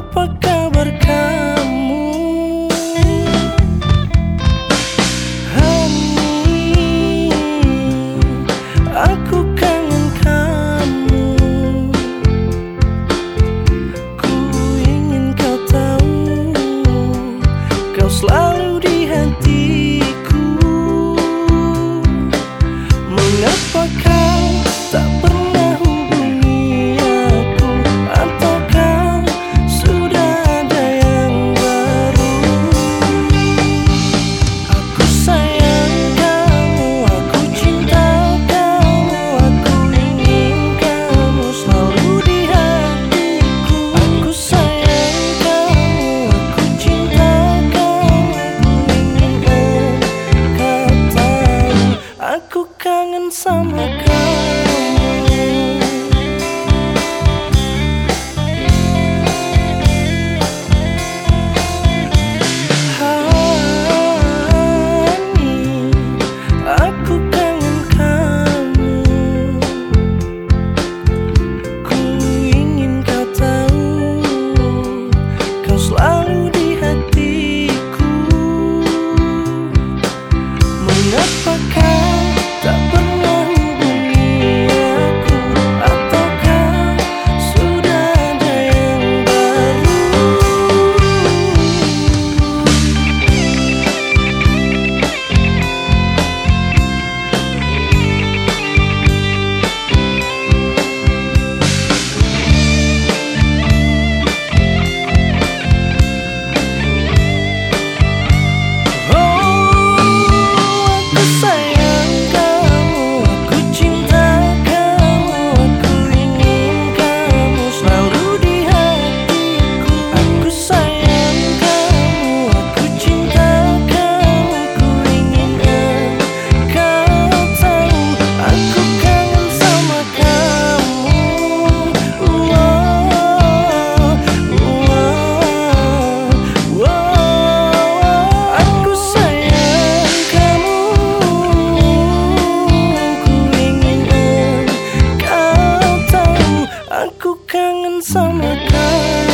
I'm. Kau summertime.